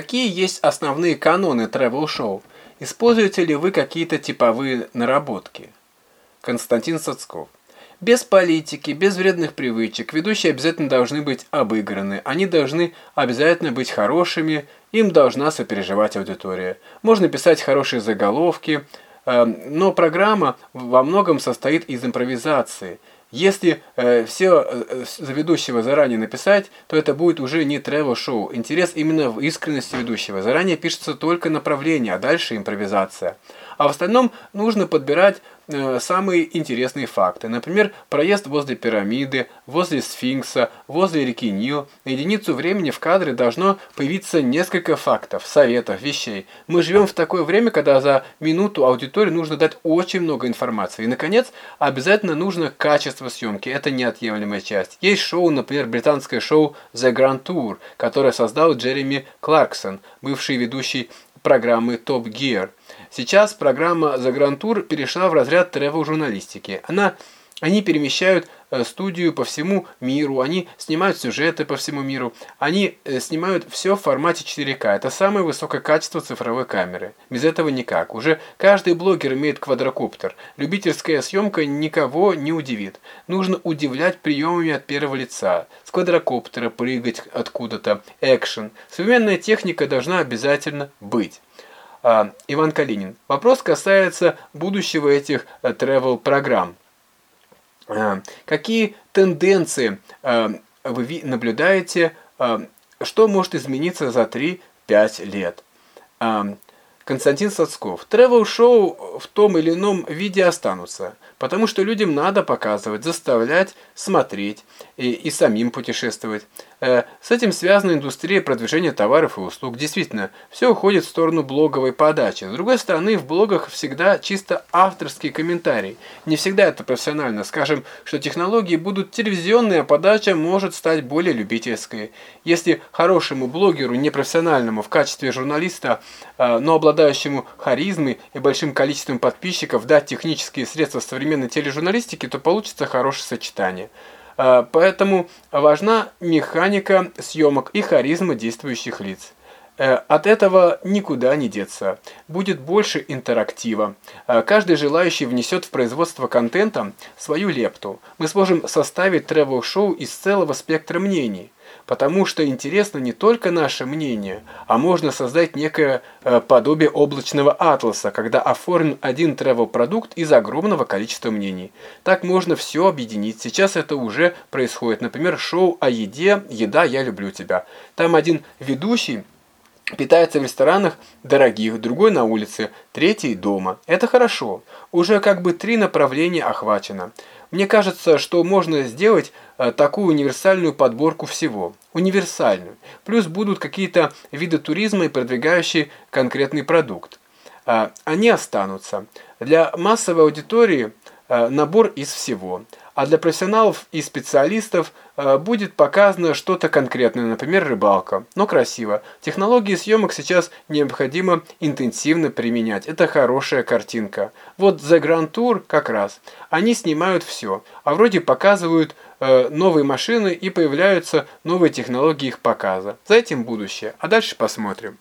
Какие есть основные каноны travel-шоу? Используете ли вы какие-то типовые наработки? Константин Сацков. Без политики, без вредных привычек, ведущие обязательно должны быть обыграны, они должны обязательно быть хорошими, им должна сопереживать аудитория. Можно писать хорошие заголовки, э, но программа во многом состоит из импровизации – если э, все э, ведущего заранее написать, то это будет уже не тревел-шоу. Интерес именно в искренности ведущего. Заранее пишется только направление, а дальше импровизация. А в остальном нужно подбирать э, самые интересные факты. Например, проезд возле пирамиды, возле сфинкса, возле реки Нил. На единицу времени в кадре должно появиться несколько фактов, советов, вещей. Мы живем в такое время, когда за минуту аудитории нужно дать очень много информации. И, наконец, обязательно нужно качество съемки. Это неотъемлемая часть. Есть шоу, например, британское шоу The Grand Tour, которое создал Джереми Кларксон, бывший ведущий программы Top Gear. Сейчас программа Tour перешла в разряд тревел-журналистики. Она они перемещают э, студию по всему миру, они снимают сюжеты по всему миру, они э, снимают все в формате 4К. Это самое высокое качество цифровой камеры. Без этого никак. Уже каждый блогер имеет квадрокоптер. Любительская съемка никого не удивит. Нужно удивлять приемами от первого лица. С квадрокоптера прыгать откуда-то. Экшен. Современная техника должна обязательно быть. А, Иван Калинин. Вопрос касается будущего этих э, travel-программ. А, какие тенденции а, вы наблюдаете, что может измениться за 3-5 лет? Константин Соцков. Тревел-шоу в том или ином виде останутся, потому что людям надо показывать, заставлять смотреть и, и самим путешествовать. Э, с этим связана индустрия продвижения товаров и услуг. Действительно, все уходит в сторону блоговой подачи. С другой стороны, в блогах всегда чисто авторский комментарий. Не всегда это профессионально. Скажем, что технологии будут телевизионные, а подача может стать более любительской. Если хорошему блогеру, непрофессиональному в качестве журналиста, э, но обладающему харизмой и большим количеством подписчиков дать технические средства современной тележурналистики, то получится хорошее сочетание. А, поэтому важна механика съемок и харизма действующих лиц. Э, от этого никуда не деться. Будет больше интерактива. Э, каждый желающий внесет в производство контента свою лепту. Мы сможем составить тревел-шоу из целого спектра мнений потому что интересно не только наше мнение, а можно создать некое э, подобие облачного атласа, когда оформлен один travel-продукт из огромного количества мнений. Так можно все объединить. Сейчас это уже происходит. Например, шоу о еде «Еда, я люблю тебя». Там один ведущий питается в ресторанах дорогих, другой на улице, третий дома. Это хорошо. Уже как бы три направления охвачено. Мне кажется, что можно сделать э, такую универсальную подборку всего. Универсальную. Плюс будут какие-то виды туризма и продвигающие конкретный продукт. Э, они останутся. Для массовой аудитории э, набор из всего – а для профессионалов и специалистов э, будет показано что-то конкретное, например, рыбалка. Но красиво. Технологии съемок сейчас необходимо интенсивно применять. Это хорошая картинка. Вот The Grand Tour как раз. Они снимают все, а вроде показывают э, новые машины и появляются новые технологии их показа. За этим будущее. А дальше посмотрим.